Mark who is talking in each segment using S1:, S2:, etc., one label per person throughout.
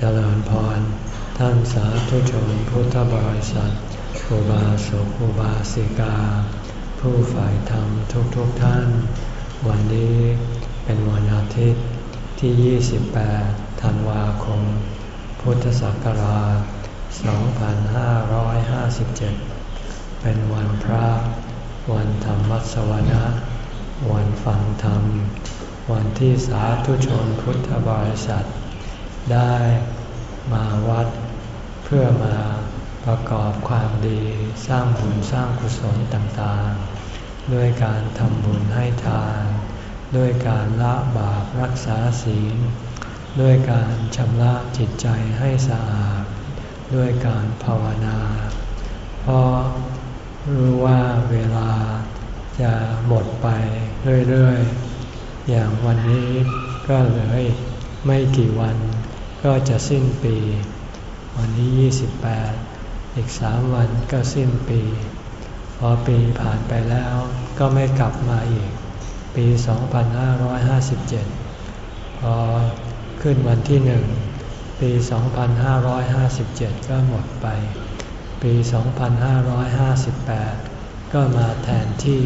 S1: เจริญพร ท่านสาธุชนพุทธบริษัทอุบาสกอุบาสิกา ผู้ฝ่ายธรรมทุกๆทท่าน วันนี้เป็นวันอาทิตย์ที่ 28 ธันวาคม พุทธศักราช 2557 เป็นวันพระ วันธรรมสวนะวันฟังธรรม วันที่สาธุชนพุทธบริษัท ได้มาวัด เพื่อมาประกอบความดีสร้างบุญสร้างกุศลต่างๆ ด้วยการทำบุญให้ทาน ด้วยการละบาปรักษาศีล ด้วยการชำระจิตใจให้สะอาด ด้วยการภาวนา เพราะรู้ว่าเวลาจะหมดไปเรื่อยๆ อย่างวันนี้ก็เหลือไม่กี่วัน ก็จะสิ้นปี วันนี้ 28 อีกสามวันก็สิ้นปี พอปีผ่านไปแล้วก็ไม่กลับมาอีก ปี 2557 พอขึ้นวันที่หนึ่งปี 2557 ก็หมดไป ปี 2558 ก็มาแทนที่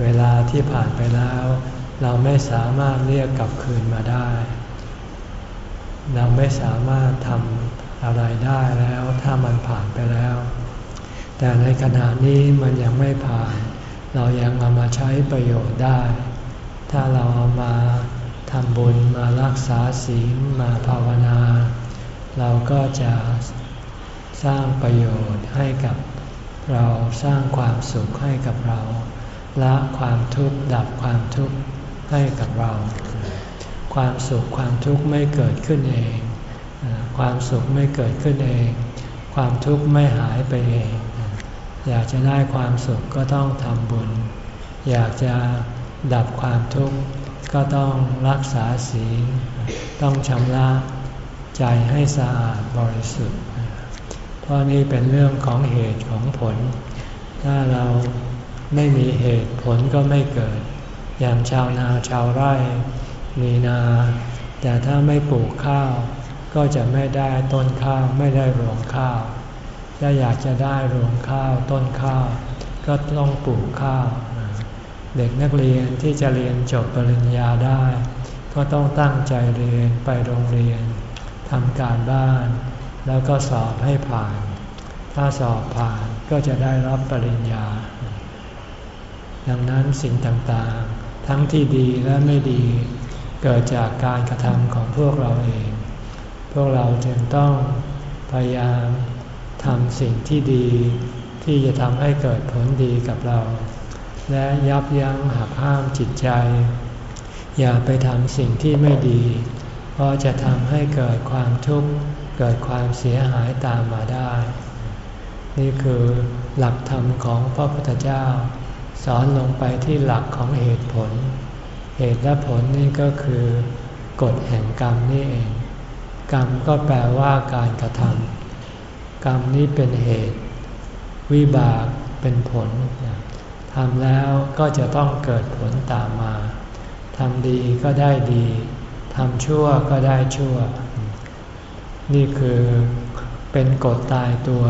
S1: เวลาที่ผ่านไปแล้ว เราไม่สามารถเรียกกลับคืนมาได้ เราไม่สามารถทำอะไรได้แล้ว ถ้ามันผ่านไปแล้ว แต่ในขณะนี้มันยังไม่ผ่าน เรายังเอามาใช้ประโยชน์ได้ ถ้าเราเอามาทำบุญมารักษาศีลมาภาวนา เราก็จะสร้างประโยชน์ให้กับเราสร้างความสุขให้กับเรา ละความทุกข์ดับความทุกข์ให้กับเรา ความสุขความทุกข์ไม่เกิดขึ้นเอง ความสุขไม่เกิดขึ้นเอง ความทุกข์ไม่หายไปเอง อยากจะได้ความสุขก็ต้องทำบุญ อยากจะดับความทุกข์ก็ต้องรักษาศีล ต้องชำระใจให้สะอาดบริสุทธิ์ เพราะนี่เป็นเรื่องของเหตุของผล ถ้าเราไม่มีเหตุผลก็ไม่เกิด อย่างชาวนาชาวไร่ มีนา แต่ถ้าไม่ปลูกข้าว ก็จะไม่ได้ต้นข้าวไม่ได้รวงข้าว ถ้าอยากจะได้รวงข้าวต้นข้าว ก็ต้องปลูกข้าว เด็กนักเรียนที่จะเรียนจบปริญญาได้ ก็ต้องตั้งใจเรียนไปโรงเรียนทำการบ้าน แล้วก็สอบให้ผ่าน ถ้าสอบผ่านก็จะได้รับปริญญา ดังนั้นสิ่งต่างๆ ทั้งที่ดีและไม่ดี เกิดจากการกระทำของพวกเราเอง พวกเราจึงต้องพยายามทำสิ่งที่ดี ที่จะทำให้เกิดผลดีกับเรา และยับยั้งหักห้ามจิตใจ อย่าไปทำสิ่งที่ไม่ดี เพราะจะทำให้เกิดความทุกข์เกิดความเสียหายตามมาได้ นี่คือหลักธรรมของพระพุทธเจ้า สอนลงไปที่หลักของเหตุผล เหตุและผลนี่ก็คือกฎแห่งกรรมนี่เอง กรรมก็แปลว่าการกระทำกรรมนี้เป็นเหตุ วิบากเป็นผลทำแล้วก็จะต้องเกิดผลตามมาทำดีก็ได้ดีทำชั่วก็ได้ชั่ว นี่คือเป็นกฎตายตัว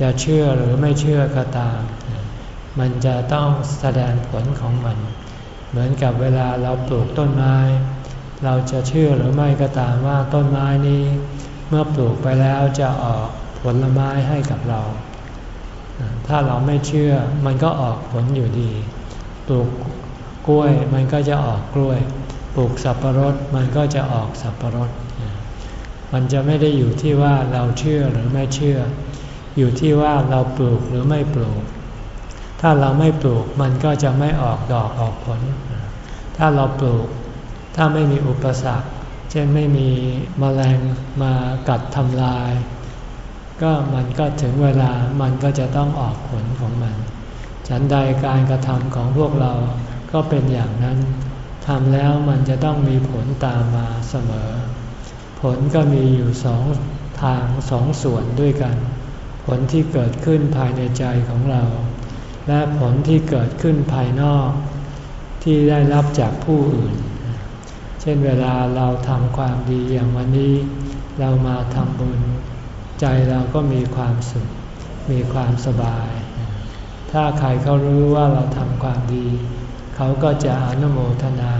S1: จะเชื่อหรือไม่เชื่อก็ตาม มันจะต้องแสดงผลของมัน เหมือนกับเวลาเราปลูกต้นไม้ เราจะเชื่อหรือไม่ก็ตามว่าต้นไม้นี้ เมื่อปลูกไปแล้วจะออกผลไม้ให้กับเรา ถ้าเราไม่เชื่อมันก็ออกผลอยู่ดี ปลูกกล้วยมันก็จะออกกล้วย ปลูกสับปะรดมันก็จะออกสับปะรด มันจะไม่ได้อยู่ที่ว่าเราเชื่อหรือไม่เชื่อ อยู่ที่ว่าเราปลูกหรือไม่ปลูก ถ้าเราไม่ปลูกมันก็จะไม่ออกดอกออกผล ถ้าเราปลูกถ้าไม่มีอุปสรรค เช่นไม่มีมแมลงมากัดทำลาย ก็มันก็ถึงเวลามันก็จะต้องออกผลของมัน ฉันใดการกระทำของพวกเราก็เป็นอย่างนั้นทำแล้วมันจะต้องมีผลตามมาเสมอ ผลก็มีอยู่สองทางสองส่วนด้วยกัน ผลที่เกิดขึ้นภายในใจของเรา และผลที่เกิดขึ้นภายนอกที่ได้รับจากผู้อื่น เช่นเวลาเราทำความดีอย่างวันนี้ เรามาทำบุญ ใจเราก็มีความสุข มีความสบาย ถ้าใครเขารู้ว่าเราทำความดี เขาก็จะอนุโมทนา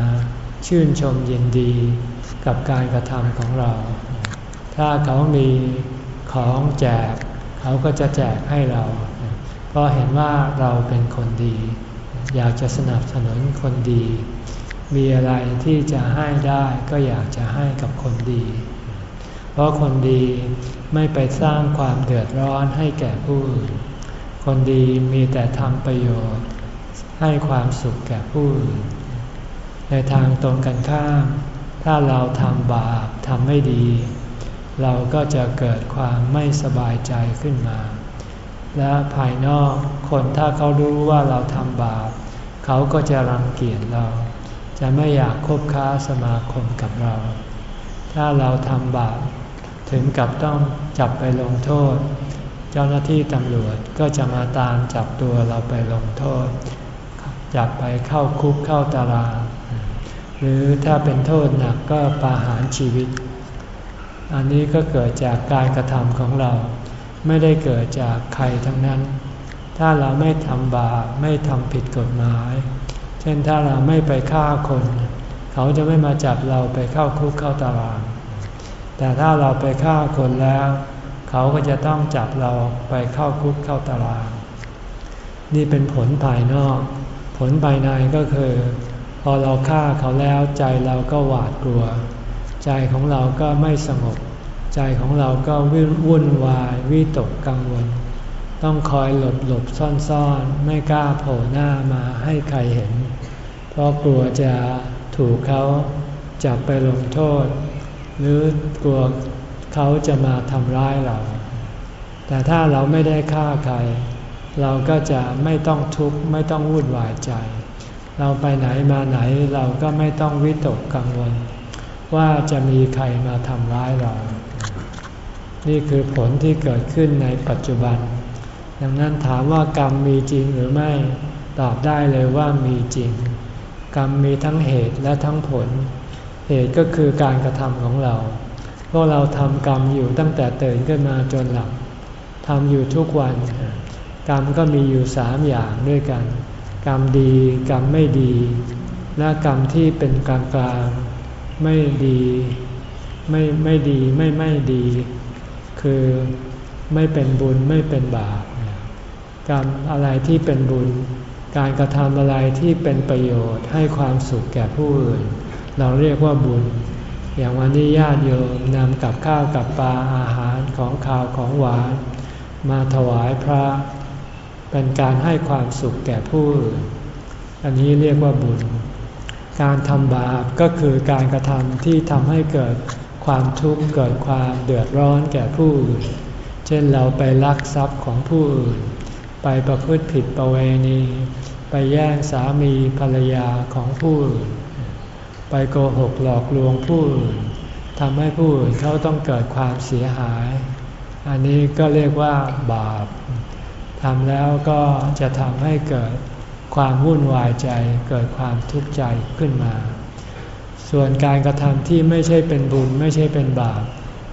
S1: ชื่นชมยินดีกับการกระทำของเรา ถ้าเขามีของแจก เขาก็จะแจกให้เรา เพราะเห็นว่าเราเป็นคนดี อยากจะสนับสนุนคนดี มีอะไรที่จะให้ได้ก็อยากจะให้กับคนดี เพราะคนดีไม่ไปสร้างความเดือดร้อนให้แก่ผู้อื่น คนดีมีแต่ทำประโยชน์ ให้ความสุขแก่ผู้อื่น ในทางตรงกันข้าม ถ้าเราทำบาปทำไม่ดี เราก็จะเกิดความไม่สบายใจขึ้นมา และภายนอกคนถ้าเขารู้ว่าเราทำบาป เขาก็จะรังเกียจเรา จะไม่อยากคบค้าสมาคมกับเรา ถ้าเราทำบาป ถึงกับต้องจับไปลงโทษ เจ้าหน้าที่ตำรวจก็จะมาตามจับตัวเราไปลงโทษ จับไปเข้าคุกเข้าตาราง หรือถ้าเป็นโทษหนักก็ประหารชีวิต อันนี้ก็เกิดจากการกระทำของเรา ไม่ได้เกิดจากใครทั้งนั้น ถ้าเราไม่ทำบาปไม่ทำผิดกฎหมาย เช่นถ้าเราไม่ไปฆ่าคน เขาจะไม่มาจับเราไปเข้าคุกเข้าตาราง แต่ถ้าเราไปฆ่าคนแล้ว เขาก็จะต้องจับเราไปเข้าคุกเข้าตาราง นี่เป็นผลภายนอก ผลภายในก็คือ พอเราฆ่าเขาแล้วใจเราก็หวาดกลัว ใจของเราก็ไม่สงบ ใจของเราก็วุ่นวายวิตกกังวล ต้องคอยหลบหลบซ่อนซ่อนไม่กล้าโผล่หน้ามาให้ใครเห็น เพราะกลัวจะถูกเขาจับไปลงโทษ หรือกลัวเขาจะมาทำร้ายเรา แต่ถ้าเราไม่ได้ฆ่าใคร เราก็จะไม่ต้องทุกข์ไม่ต้องวุ่นวายใจ เราไปไหนมาไหนเราก็ไม่ต้องวิตกกังวล ว่าจะมีใครมาทำร้ายเรา นี่คือผลที่เกิดขึ้นในปัจจุบัน ดังนั้นถามว่ากรรมมีจริงหรือไม่ ตอบได้เลยว่ามีจริง กรรมมีทั้งเหตุและทั้งผล เหตุก็คือการกระทำของเรา พวกเราทำกรรมอยู่ตั้งแต่ตื่นขึ้นมาจนหลับทำอยู่ทุกวัน กรรมก็มีอยู่สามอย่างด้วยกัน กรรมดีกรรมไม่ดี และกรรมที่เป็นกลางกลางไม่ดี ไม่ไม่ดีไม่ไม่ดี คือไม่เป็นบุญไม่เป็นบาปกรรอะไรที่เป็นบุญ การกระทำอะไรที่เป็นประโยชน์ให้ความสุขแก่ผู้อื่น เราเรียกว่าบุญ อย่างวันนี้ญาติโยมนำกับข้าวกับปลาอาหารของข้าวของหวาน มาถวายพระ เป็นการให้ความสุขแก่ผู้อื่น อันนี้เรียกว่าบุญ การทำบาปก็คือการกระทำที่ทำให้เกิด ความทุกข์เกิดความเดือดร้อนแก่ผู้อื่น เช่นเราไปลักทรัพย์ของผู้อื่น ไปประพฤติผิดประเวณี ไปแย่งสามีภรรยาของผู้อื่น ไปโกหกหลอกลวงผู้อื่นทำให้ผู้อื่นเขาต้องเกิดความเสียหาย อันนี้ก็เรียกว่าบาปทำแล้วก็จะทำให้เกิดความวุ่นวายใจ เกิดความทุกข์ใจขึ้นมา ส่วนการกระทำที่ไม่ใช่เป็นบุญไม่ใช่เป็นบาป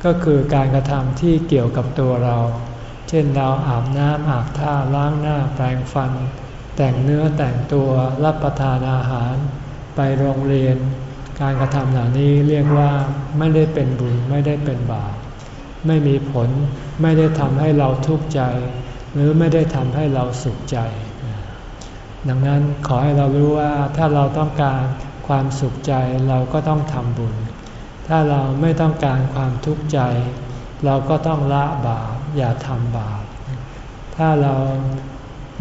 S1: ก็คือการกระทำที่เกี่ยวกับตัวเรา เช่นเราอาบน้ำอาบท่าล้างหน้าแปรงฟัน แต่งเนื้อแต่งตัวรับประทานอาหาร ไปโรงเรียน การกระทำเหล่านี้เรียกว่าไม่ได้เป็นบุญไม่ได้เป็นบาปไม่มีผลไม่ได้ทำให้เราทุกข์ใจ หรือไม่ได้ทำให้เราสุขใจ ดังนั้นขอให้เรารู้ว่าถ้าเราต้องการ ความสุขใจเราก็ต้องทำบุญ ถ้าเราไม่ต้องการความทุกข์ใจ เราก็ต้องละบาปอย่าทำบาป ถ้าเรา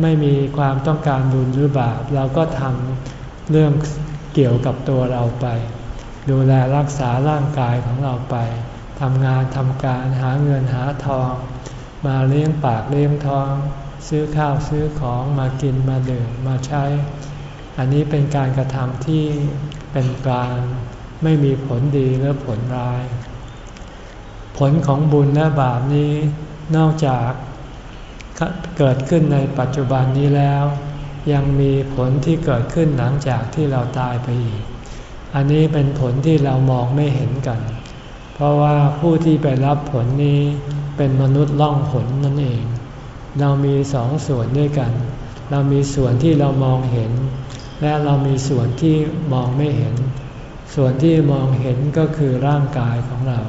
S1: ไม่มีความต้องการบุญหรือบาป เราก็ทำเรื่องเกี่ยวกับตัวเราไป ดูแลรักษาร่างกายของเราไปทำงานทำการหาเงินหาทอง มาเลี้ยงปากเลี้ยงท้อง ซื้อข้าวซื้อของมากินมาดื่มมาใช้ อันนี้เป็นการกระทำที่เป็นกลางไม่มีผลดีหรือผลร้าย ผลของบุญและบาปนี้นอกจากเกิดขึ้นในปัจจุบันนี้แล้ว ยังมีผลที่เกิดขึ้นหลังจากที่เราตายไปอีก อันนี้เป็นผลที่เรามองไม่เห็นกัน เพราะว่าผู้ที่ไปรับผลนี้เป็นมนุษย์ล่องผลนั่นเอง เรามีสองส่วนด้วยกัน เรามีส่วนที่เรามองเห็น และเรามีส่วนที่มองไม่เห็น ส่วนที่มองเห็นก็คือร่างกายของเรา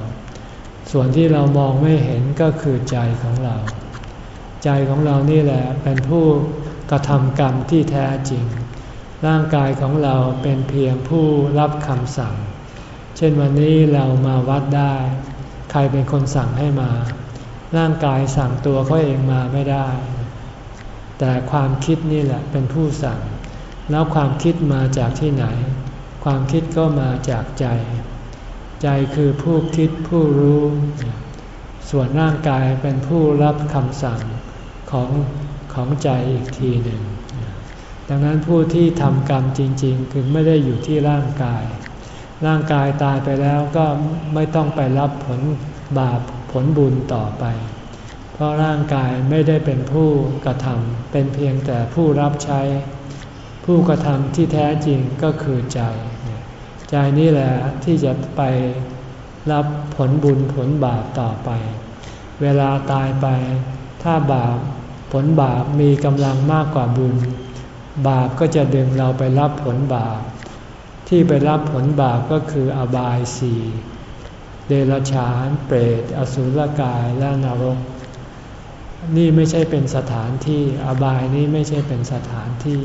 S1: ส่วนที่เรามองไม่เห็นก็คือใจของเรา ใจของเรานี่แหละเป็นผู้กระทำกรรมที่แท้จริง ร่างกายของเราเป็นเพียงผู้รับคำสั่ง เช่นวันนี้เรามาวัดได้ ใครเป็นคนสั่งให้มา ร่างกายสั่งตัวเขาเองมาไม่ได้ แต่ความคิดนี่แหละเป็นผู้สั่ง แล้วความคิดมาจากที่ไหน ความคิดก็มาจากใจ ใจคือผู้คิดผู้รู้ ส่วนร่างกายเป็นผู้รับคำสั่งของของใจอีกทีหนึ่ง ดังนั้นผู้ที่ทำกรรมจริง ๆ คือไม่ได้อยู่ที่ร่างกาย ร่างกายตายไปแล้วก็ไม่ต้องไปรับผลบาปผลบุญต่อไป เพราะร่างกายไม่ได้เป็นผู้กระทำเป็นเพียงแต่ผู้รับใช้ ผู้กระทำที่แท้จริงก็คือใจ ใจนี่แหละที่จะไปรับผลบุญผลบาปต่อไป เวลาตายไป ถ้าบาปผลบาปมีกำลังมากกว่าบุญ บาปก็จะดึงเราไปรับผลบาป ที่ไปรับผลบาปก็คืออบายสีเดรัจฉาน เปรต อสุรกาย และนรก นี่ไม่ใช่เป็นสถานที่ อบายนี้ไม่ใช่เป็นสถานที่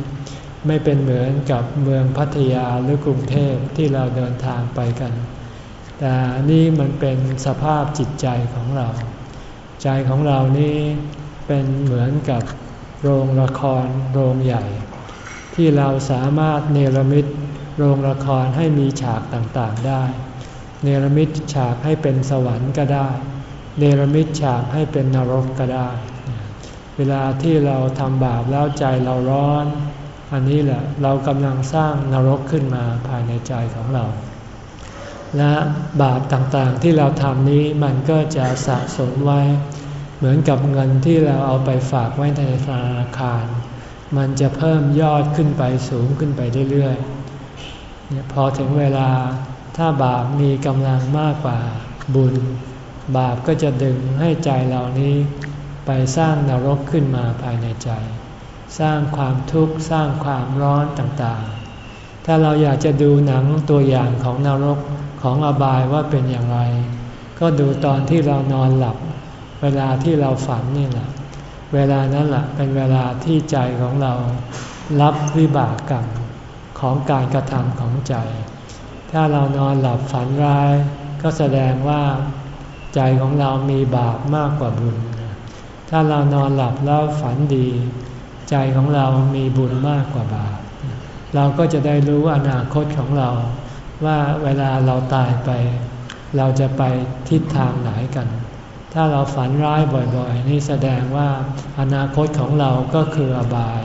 S1: ไม่เป็นเหมือนกับเมืองพัทยาหรือกรุงเทพที่เราเดินทางไปกัน แต่นี่มันเป็นสภาพจิตใจของเรา ใจของเรานี่เป็นเหมือนกับโรงละครโรงใหญ่ ที่เราสามารถเนรมิตโรงละครให้มีฉากต่างๆได้ เนรมิตฉากให้เป็นสวรรค์ก็ได้ เนรมิตฉากให้เป็นนรกก็ได้ เวลาที่เราทำบาปแล้วใจเราร้อน อันนี้แหละเรากำลังสร้างนรกขึ้นมาภายในใจของเรา และบาปต่างๆที่เราทำนี้มันก็จะสะสมไว้ เหมือนกับเงินที่เราเอาไปฝากไว้ในธนาคาร มันจะเพิ่มยอดขึ้นไปสูงขึ้นไปเรื่อยๆพอถึงเวลาถ้าบาปมีกำลังมากกว่าบุญ บาปก็จะดึงให้ใจเหล่านี้ไปสร้างนรกขึ้นมาภายในใจ สร้างความทุกข์สร้างความร้อนต่างๆ ถ้าเราอยากจะดูหนังตัวอย่างของนรกของอบายว่าเป็นอย่างไร ก็ดูตอนที่เรานอนหลับ เวลาที่เราฝันนี่แหละ เวลานั้นแหละเป็นเวลาที่ใจของเรารับวิบากกรรมของการกระทำของใจ ถ้าเรานอนหลับฝันร้าย ก็แสดงว่า ใจของเรามีบาปมากกว่าบุญ ถ้าเรานอนหลับแล้วฝันดี ใจของเรามีบุญมากกว่าบาป เราก็จะได้รู้อนาคตของเรา ว่าเวลาเราตายไป เราจะไปทิศทางไหนกัน ถ้าเราฝันร้ายบ่อยๆ นี่แสดงว่าอนาคตของเราก็คืออบาย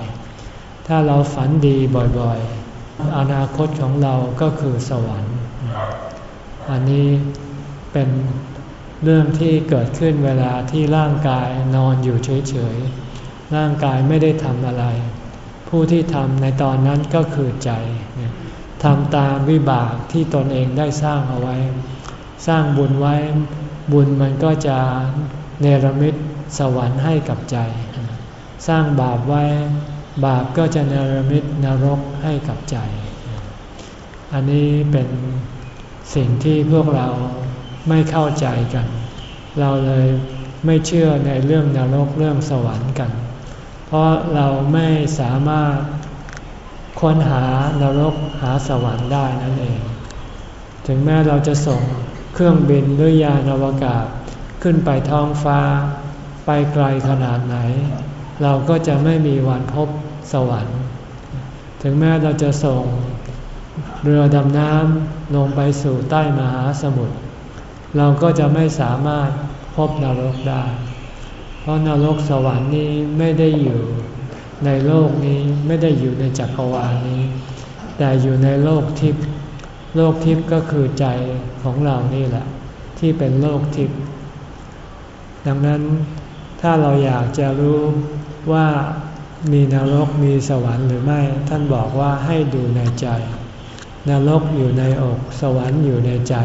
S1: ถ้าเราฝันดีบ่อยๆ อนาคตของเราก็คือสวรรค์ อันนี้เป็นเรื่องที่เกิดขึ้นเวลาที่ร่างกายนอนอยู่เฉยๆ ร่างกายไม่ได้ทำอะไร ผู้ที่ทำในตอนนั้นก็คือใจทำตามวิบากที่ตนเองได้สร้างเอาไว้ สร้างบุญไว้ บุญมันก็จะเนรมิตสวรรค์ให้กับใจ สร้างบาปไว้ บาปก็จะเนรมิตนรกให้กับใจ อันนี้เป็นสิ่งที่พวกเราไม่เข้าใจกัน เราเลยไม่เชื่อในเรื่องนรกเรื่องสวรรค์กัน เพราะเราไม่สามารถค้นหานรกหาสวรรค์ได้นั่นเอง ถึงแม้เราจะส่งเครื่องบินหรือยานอวกาศขึ้นไปท้องฟ้า ไปไกลขนาดไหน เราก็จะไม่มีวันพบสวรรค์ ถึงแม้เราจะส่งเรือดำน้ำลงไปสู่ใต้มหาสมุทรเราก็จะไม่สามารถพบนรกได้ ราะนรกสวรรค์นี้ไม่ได้อยู่ในโลกนี้ไม่ได้อยู่ในจักรวาลนี้ แต่อยู่ในโลกทิพย์โลกทิพย์ก็คือใจของเรานี่แหละ ที่เป็นโลกทิพย์ดังนั้นถ้าเราอยากจะรู้ว่ามีนรกมีสวรรค์หรือไม่ ท่านบอกว่าให้ดูในใจ นรกอยู่ในอกสวรรค์อยู่ในใจ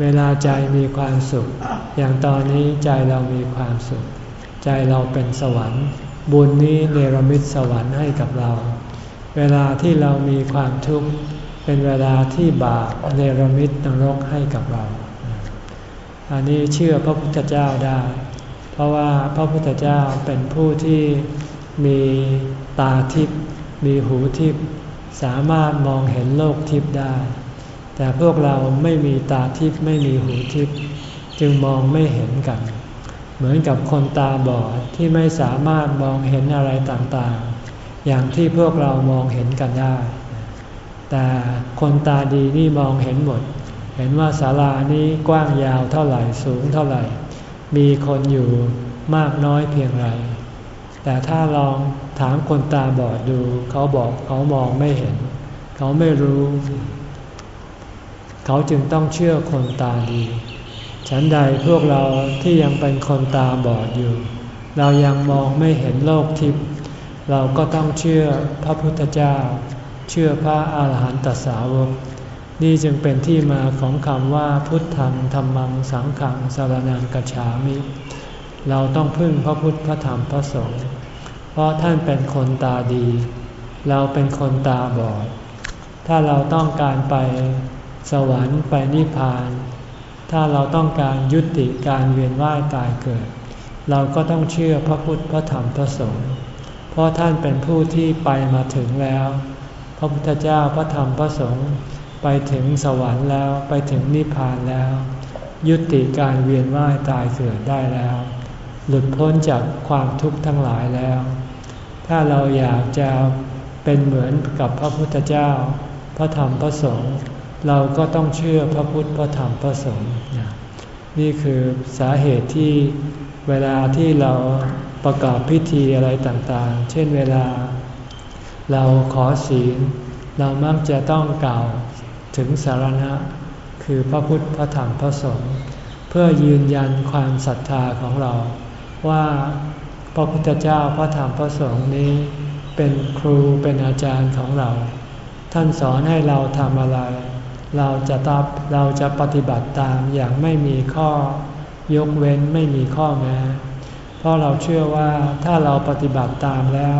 S1: เวลาใจมีความสุข อย่างตอนนี้ใจเรามีความสุข ใจเราเป็นสวรรค์ บุญนี้เนรมิตสวรรค์ให้กับเรา เวลาที่เรามีความทุกข์เป็นเวลาที่บาปเนรมิตนรกให้กับเรา อันนี้เชื่อพระพุทธเจ้าได้ เพราะว่าพระพุทธเจ้าเป็นผู้ที่มีตาทิพย์มีหูทิพย์สามารถมองเห็นโลกทิพย์ได้ แต่พวกเราไม่มีตาทิพย์ไม่มีหูทิพย์จึงมองไม่เห็นกัน เหมือนกับคนตาบอดที่ไม่สามารถมองเห็นอะไรต่างๆ อย่างที่พวกเรามองเห็นกันได้ แต่คนตาดีนี่มองเห็นหมด เห็นว่าศาลานี้กว้างยาวเท่าไหร่สูงเท่าไหร่ มีคนอยู่มากน้อยเพียงไร แต่ถ้าลองถามคนตาบอดดู เขาบอกเขามองไม่เห็น เขาไม่รู้ เขาจึงต้องเชื่อคนตาดี ฉันใดพวกเราที่ยังเป็นคนตาบอดอยู่ เรายังมองไม่เห็นโลกทิพย์เราก็ต้องเชื่อพระพุทธเจ้า เชื่อพระอาหารหันตสาวก นี่จึงเป็นที่มาของคำว่าพุทธังธรรมังสังขังสารนังกัจฉามิ เราต้องพึ่งพระพุทธพระธรรมพระสงฆ์เพราะท่านเป็นคนตาดี เราเป็นคนตาบอด ถ้าเราต้องการไปสวรรค์ไปนิพพาน ถ้าเราต้องการยุติการเวียนว่ายตายเกิด เราก็ต้องเชื่อพระพุทธพระธรรมพระสงฆ์เพราะท่านเป็นผู้ที่ไปมาถึงแล้ว พระพุทธเจ้าพระธรรมพระสงฆ์ไปถึงสวรรค์แล้วไปถึงนิพพานแล้ว ยุติการเวียนว่ายตายเกิดได้แล้ว หลุดพ้นจากความทุกข์ทั้งหลายแล้ว ถ้าเราอยากจะเป็นเหมือนกับพระพุทธเจ้า พระธรรมพระสงฆ์ เราก็ต้องเชื่อพระพุทธพระธรรมพระสงฆ์นี่คือสาเหตุที่เวลาที่เราประกอบพิธีอะไรต่างๆ เช่นเวลา เราขอศีล เรามักจะต้องกล่าวถึงสารณะ คือพระพุทธพระธรรมพระสงฆ์เพื่อยืนยันความศรัทธาของเรา ว่าพระพุทธเจ้าพระธรรมพระสงฆ์นี้ เป็นครูเป็นอาจารย์ของเรา ท่านสอนให้เราทำอะไร เราจะตับเราจะปฏิบัติตามอย่างไม่มีข้อยกเว้นไม่มีข้อแม้ เพราะเราเชื่อว่าถ้าเราปฏิบัติตามแล้ว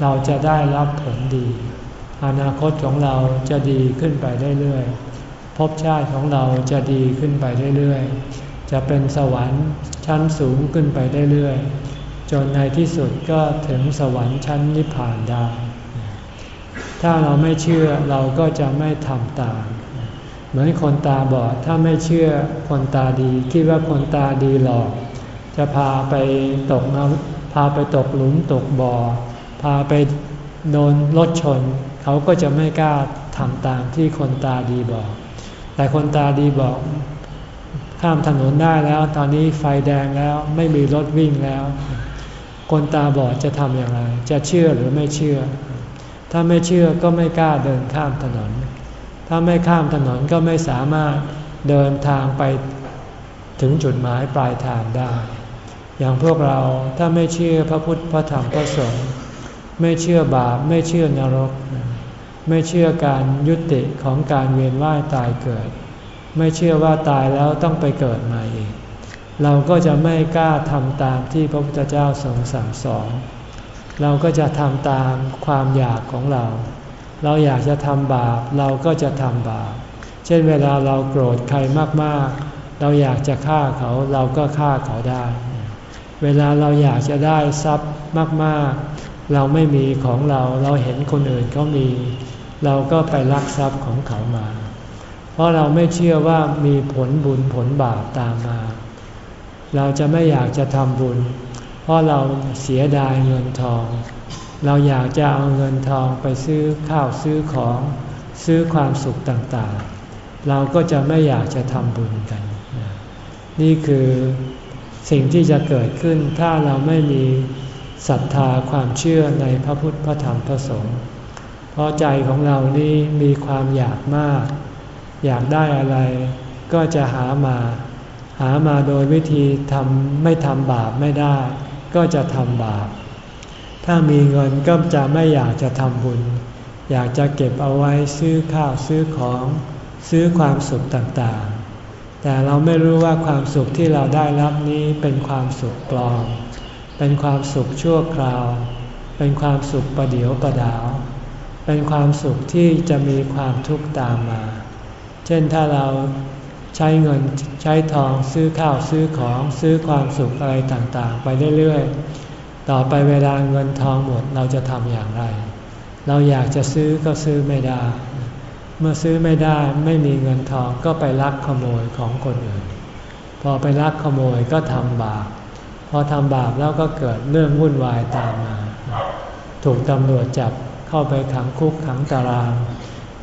S1: เราจะได้รับผลดี อนาคตของเราจะดีขึ้นไปเรื่อยๆภพชาติของเราจะดีขึ้นไปเรื่อยๆ จะเป็นสวรรค์ชั้นสูงขึ้นไปเรื่อยๆ จนในที่สุดก็ถึงสวรรค์ชั้นนิพพานได้ ถ้าเราไม่เชื่อเราก็จะไม่ทำตาม เหมือนคนตาบอดถ้าไม่เชื่อคนตาดีคิดว่าคนตาดีหลอก จะพาไปตกน้ำพาไปตกหลุมตกบ่อ พาไปโดนรถชน เขาก็จะไม่กล้าทำตามที่คนตาดีบอก แต่คนตาดีบอก ข้ามถนนได้แล้ว ตอนนี้ไฟแดงแล้วไม่มีรถวิ่งแล้ว คนตาบอดจะทำอย่างไร จะเชื่อหรือไม่เชื่อ ถ้าไม่เชื่อก็ไม่กล้าเดินข้ามถนน ถ้าไม่ข้ามถนนก็ไม่สามารถเดินทางไปถึงจุดหมายปลายทางได้ อย่างพวกเราถ้าไม่เชื่อพระพุทธพระธรรมพระสงฆ์ไม่เชื่อบาปไม่เชื่อนรก ไม่เชื่อการยุติของการเวียนว่ายตายเกิด ไม่เชื่อว่าตายแล้วต้องไปเกิดใหม่อีกเราก็จะไม่กล้าทำตามที่พระพุทธเจ้าทรงสั่งสอน เราก็จะทำตามความอยากของเรา เราอยากจะทำบาปเราก็จะทำบาป เช่นเวลาเราโกรธใครมากๆ เราอยากจะฆ่าเขาเราก็ฆ่าเขาได้ เวลาเราอยากจะได้ทรัพย์มากๆ เราไม่มีของเราเราเห็นคนอื่นเขามี เราก็ไปลักทรัพย์ของเขามา เพราะเราไม่เชื่อว่ามีผลบุญผลบาปตามมา เราจะไม่อยากจะทำบุญ เพราะเราเสียดายเงินทอง เราอยากจะเอาเงินทองไปซื้อข้าวซื้อของซื้อความสุขต่างๆ เราก็จะไม่อยากจะทำบุญกัน นี่คือสิ่งที่จะเกิดขึ้นถ้าเราไม่มีศรัทธาความเชื่อในพระพุทธพระธรรมพระสงฆ์เพราะใจของเรานี่มีความอยากมาก อยากได้อะไรก็จะหามา หามาโดยวิธีทำไม่ทำบาปไม่ได้ ก็จะทำบาป ถ้ามีเงินก็จะไม่อยากจะทำบุญ อยากจะเก็บเอาไว้ซื้อข้าวซื้อของซื้อความสุขต่างๆ แต่เราไม่รู้ว่าความสุขที่เราได้รับนี้เป็นความสุขปลอม เป็นความสุขชั่วคราว เป็นความสุขประเดียวประดาว เป็นความสุขที่จะมีความทุกข์ตามมา เช่นถ้าเราใช้เงินใช้ทองซื้อข้าวซื้อของซื้อความสุขอะไรต่างๆ ไปเรื่อยๆ ต่อไปเวลาเงินทองหมดเราจะทำอย่างไร เราอยากจะซื้อก็ซื้อไม่ได้ เมื่อซื้อไม่ได้ไม่มีเงินทองก็ไปลักขโมยของคนอื่น พอไปลักขโมยก็ทำบาป พอทำบาปแล้วก็เกิดเรื่องวุ่นวายตามมา ถูกตำรวจจับเข้าไปขังคุกขังตาราง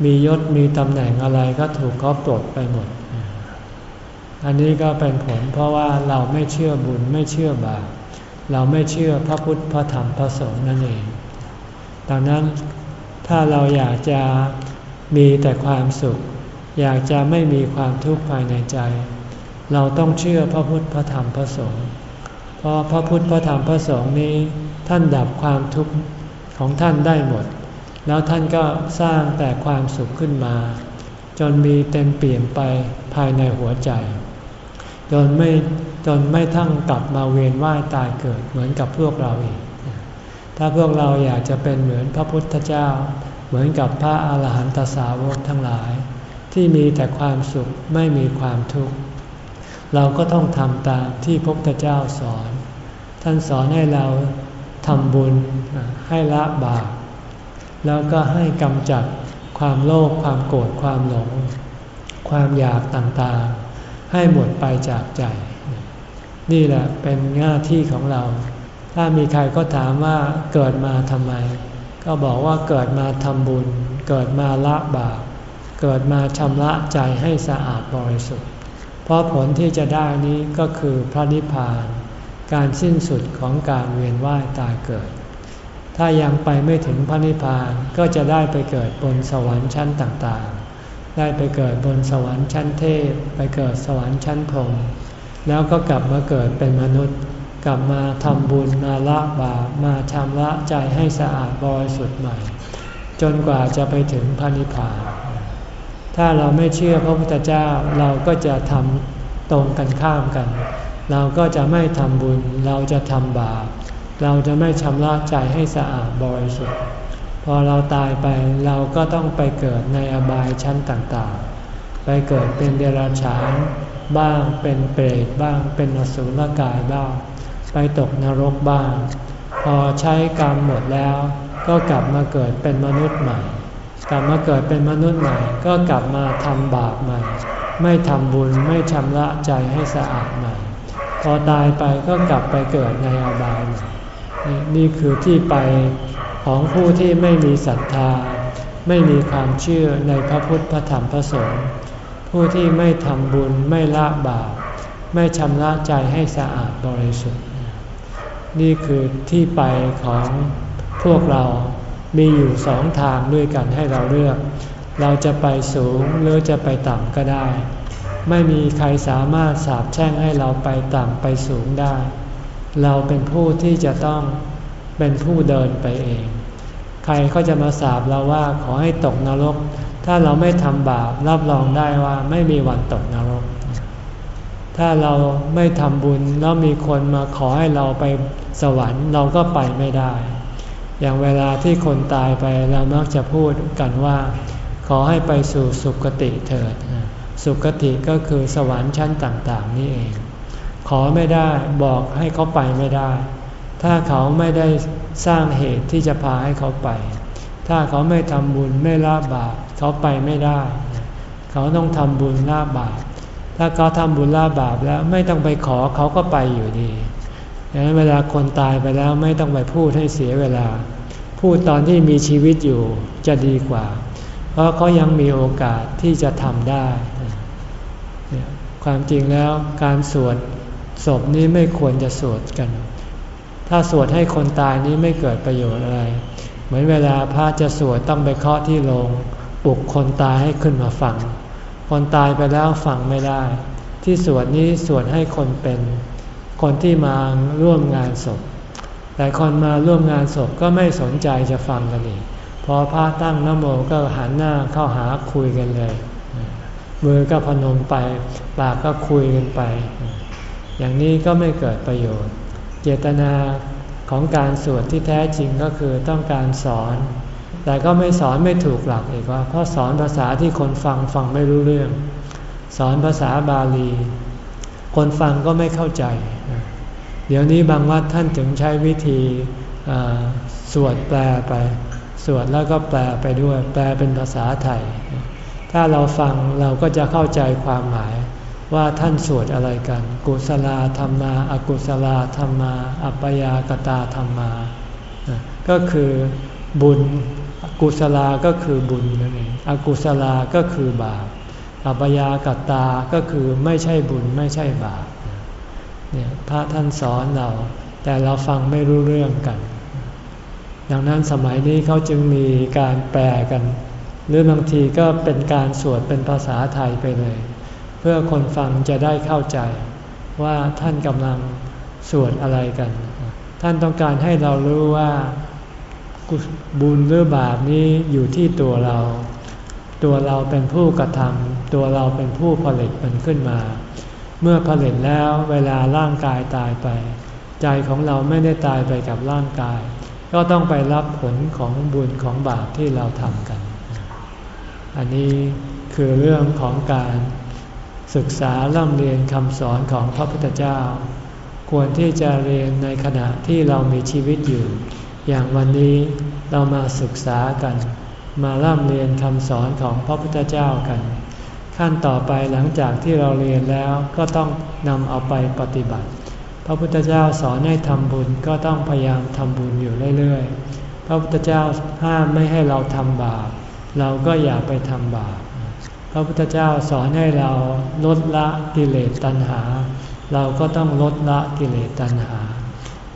S1: มียศมีตำแหน่งอะไรก็ถูกเขาปลดไปหมด อันนี้ก็เป็นผลเพราะว่าเราไม่เชื่อบุญไม่เชื่อบาป เราไม่เชื่อพระพุทธพระธรรมพระสงฆ์นั่นเอง ดังนั้นถ้าเราอยากจะมีแต่ความสุข อยากจะไม่มีความทุกข์ภายในใจ เราต้องเชื่อพระพุทธพระธรรมพระสงฆ์เพราะพระพุทธพระธรรมพระสงฆ์นี้ท่านดับความทุกข์ของท่านได้หมด แล้วท่านก็สร้างแต่ความสุขขึ้นมา จนมีเต็มเปลี่ยนไปภายในหัวใจ จนไม่ จนไม่ทั้งกลับมาเวียนว่ายตายเกิดเหมือนกับพวกเราอีก ถ้าพวกเราอยากจะเป็นเหมือนพระพุทธเจ้า เหมือนกับพระอาหารหันตสาวกทั้งหลาย ที่มีแต่ความสุขไม่มีความทุกข์ เราก็ต้องทำตามที่พระพุทธเจ้าสอน ท่านสอนให้เราทำบุญให้ละบาปแล้วก็ให้กำจัดความโลภความโกรธความหลง ความอยากต่างๆ ให้หมดไปจากใจ นี่แหละเป็นหน้าที่ของเรา ถ้ามีใครก็ถามว่าเกิดมาทำไม ก็บอกว่าเกิดมาทำบุญ เกิดมาละบาป เกิดมาชำระใจให้สะอาดบริสุทธิ์ เพราะผลที่จะได้นี้ก็คือพระนิพพาน การสิ้นสุดของการเวียนว่ายตายเกิด ถ้ายังไปไม่ถึงพระนิพพานก็จะได้ไปเกิดบนสวรรค์ชั้นต่างๆ ได้ไปเกิดบนสวรรค์ชั้นเทพ ไปเกิดสวรรค์ชั้นพรหม แล้วก็กลับมาเกิดเป็นมนุษย์ กลับมาทำบุญมาละบาปมาชำระใจให้สะอาดบริสุทธิ์ใหม่ จนกว่าจะไปถึงพระนิพพานถ้าเราไม่เชื่อพระพุทธเจ้าเราก็จะทำตรงกันข้ามกัน เราก็จะไม่ทำบุญเราจะทำบาปเราจะไม่ชำระใจให้สะอาดบริสุทธิ์พอเราตายไปเราก็ต้องไปเกิดในอบายชั้นต่างๆ ไปเกิดเป็นเดรัจฉาน บ้างเป็นเปรตบ้างเป็นอสุรกายบ้าง ไปตกนรกบ้าง พอใช้กรรมหมดแล้ว ก็กลับมาเกิดเป็นมนุษย์ใหม่ กลับมาเกิดเป็นมนุษย์ใหม่ ก็กลับมาทำบาปใหม่ ไม่ทำบุญไม่ชำระใจให้สะอาดใหม่ พอตายไปก็กลับไปเกิดในอบายใหม่นี่คือที่ไปของผู้ที่ไม่มีศรัทธา ไม่มีความเชื่อในพระพุทธพระธรรมพระสงฆ์ ผู้ที่ไม่ทำบุญไม่ละบาปไม่ชำระใจให้สะอาดบริสุทธิ์ นี่คือที่ไปของพวกเรามีอยู่สองทางด้วยกันให้เราเลือก เราจะไปสูงหรือจะไปต่ำก็ได้ ไม่มีใครสามารถสาบแช่งให้เราไปต่ำไปสูงได้ เราเป็นผู้ที่จะต้องเป็นผู้เดินไปเอง ใครก็จะมาสาบเราว่าขอให้ตกนรก ถ้าเราไม่ทำบาปรับรองได้ว่าไม่มีวันตกนรก ถ้าเราไม่ทำบุญแล้วมีคนมาขอให้เราไปสวรรค์เราก็ไปไม่ได้ อย่างเวลาที่คนตายไปเรามักจะพูดกันว่า ขอให้ไปสู่สุคติเถิด สุคติก็คือสวรรค์ชั้นต่าง ๆ นี่เอง ขอไม่ได้บอกให้เขาไปไม่ได้ ถ้าเขาไม่ได้สร้างเหตุที่จะพาให้เขาไป ถ้าเขาไม่ทำบุญไม่ละบาป เขาไปไม่ได้ เขาต้องทำบุญละบาปถ้าเขาทำบุญละบาปแล้วไม่ต้องไปขอเขาก็ไปอยู่ดีดังนั้นเวลาคนตายไปแล้วไม่ต้องไปพูดให้เสียเวลา พูดตอนที่มีชีวิตอยู่จะดีกว่า เพราะเขายังมีโอกาสที่จะทำได้ ความจริงแล้วการสวดศพนี้ไม่ควรจะสวดกัน ถ้าสวดให้คนตายนี้ไม่เกิดประโยชน์อะไร เหมือนเวลาพระจะสวดต้องไปเคาะที่โรง ลุกคนตายให้ขึ้นมาฟัง คนตายไปแล้วฟังไม่ได้ ที่สวดนี้สวดให้คนเป็น คนที่มาร่วมงานศพ แต่คนมาร่วมงานศพก็ไม่สนใจจะฟังกันอีกพอพระตั้งนโมก็หันหน้าเข้าหาคุยกันเลย มือก็พนมไป ปากก็คุยกันไป อย่างนี้ก็ไม่เกิดประโยชน์ เจตนาของการสวดที่แท้จริงก็คือต้องการสอน แต่ก็ไม่สอนไม่ถูกหลักอีกว่า เพราะสอนภาษาที่คนฟังฟังไม่รู้เรื่อง สอนภาษาบาลี คนฟังก็ไม่เข้าใจ เดี๋ยวนี้บางวัดท่านถึงใช้วิธีสวดแปลไป สวดแล้วก็แปลไปด้วย แปลเป็นภาษาไทย ถ้าเราฟังเราก็จะเข้าใจความหมายว่าท่านสวดอะไรกัน กุศลธรรมาอากุศลธรรมา อัปยากตาธรรมา ก็คือบุญ กุศลาก็คือบุญนั่นเองอกุศลาก็คือบาปอัปยากตาก็คือไม่ใช่บุญไม่ใช่บาปเนี่ยพระท่านสอนเรา แต่เราฟังไม่รู้เรื่องกัน ดังนั้นสมัยนี้เขาจึงมีการแปลกัน หรือบางทีก็เป็นการสวดเป็นภาษาไทยไปเลย เพื่อคนฟังจะได้เข้าใจว่าท่านกำลังสวดอะไรกัน ท่านต้องการให้เรารู้ว่า บุญหรือบาปนี้อยู่ที่ตัวเรา ตัวเราเป็นผู้กระทำตัวเราเป็นผู้ผลิตมันขึ้นมา เมื่อผลิตแล้วเวลาร่างกายตายไป ใจของเราไม่ได้ตายไปกับร่างกาย ก็ต้องไปรับผลของบุญของบาปที่เราทำกัน อันนี้คือเรื่องของการศึกษาล่ำเรียนคำสอนของพระพุทธเจ้า ควรที่จะเรียนในขณะที่เรามีชีวิตอยู่ อย่างวันนี้เรามาศึกษากัน มาล่ำเรียนคำสอนของพระพุทธเจ้ากัน ขั้นต่อไปหลังจากที่เราเรียนแล้วก็ต้องนำเอาไปปฏิบัติ พระพุทธเจ้าสอนให้ทำบุญก็ต้องพยายามทำบุญอยู่เรื่อยๆ พระพุทธเจ้าห้ามไม่ให้เราทำบาปเราก็อย่าไปทำบาปพระพุทธเจ้าสอนให้เราลดละกิเลสตัณหา เราก็ต้องลดละกิเลสตัณหา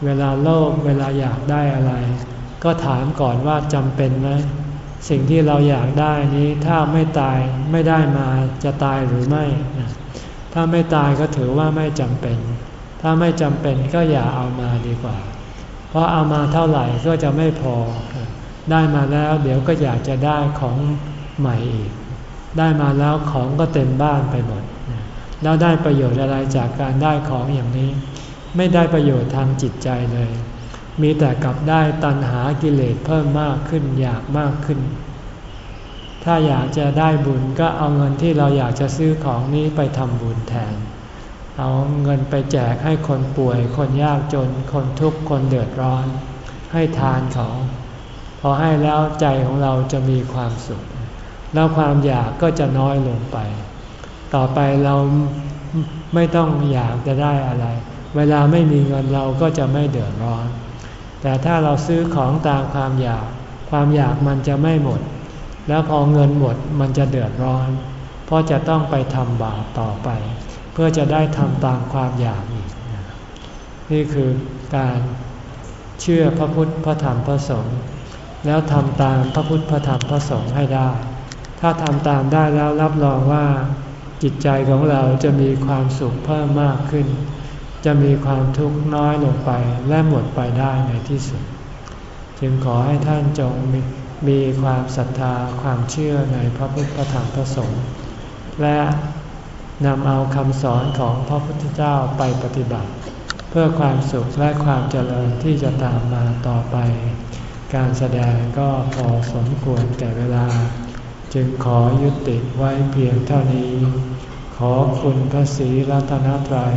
S1: เวลาโลภเวลาอยากได้อะไร ก็ถามก่อนว่าจำเป็นไหมสิ่งที่เราอยากได้นี้ถ้าไม่ตายไม่ได้มาจะตายหรือไม่ ถ้าไม่ตายก็ถือว่าไม่จำเป็น ถ้าไม่จำเป็นก็อย่าเอามาดีกว่า เพราะเอามาเท่าไหร่ก็จะไม่พอ ได้มาแล้วเดี๋ยวก็อยากจะได้ของใหม่อีก ได้มาแล้วของก็เต็มบ้านไปหมด แล้วได้ประโยชน์อะไรจากการได้ของอย่างนี้ ไม่ได้ประโยชน์ทางจิตใจเลย มีแต่กลับได้ตัณหากิเลสเพิ่มมากขึ้นอยากมากขึ้น ถ้าอยากจะได้บุญก็เอาเงินที่เราอยากจะซื้อของนี้ไปทำบุญแทน เอาเงินไปแจกให้คนป่วย คนยากจน คนทุกข์คนเดือดร้อน ให้ทานเขาพอให้แล้วใจของเราจะมีความสุข แล้วความอยากก็จะน้อยลงไป ต่อไปเราไม่ต้องอยากจะได้อะไร เวลาไม่มีเงินเราก็จะไม่เดือดร้อน แต่ถ้าเราซื้อของตามความอยาก ความอยากมันจะไม่หมด แล้วพอเงินหมดมันจะเดือดร้อน เพราะจะต้องไปทำบาปต่อไป เพื่อจะได้ทำตามความอยากอีก นี่คือการเชื่อพระพุทธพระธรรมพระสงฆ์แล้วทำตามพระพุทธพระธรรมพระสงฆ์ให้ได้ ถ้าทำตามได้แล้วรับรองว่า จิตใจของเราจะมีความสุขเพิ่มมากขึ้น จะมีความทุกข์น้อยลงไปและหมดไปได้ในที่สุด จึงขอให้ท่านจงมมีความศรัทธาความเชื่อในพระพุทธธรรมพระสงฆ์และนำเอาคำสอนของพระพุทธเจ้าไปปฏิบัติ เพื่อความสุขและความเจริญที่จะตามมาต่อไป การแสดงก็พอสมควรแก่เวลา จึงขอยุติไว้เพียงเท่านี้ ขอคุณพระศรีรัตนตรัย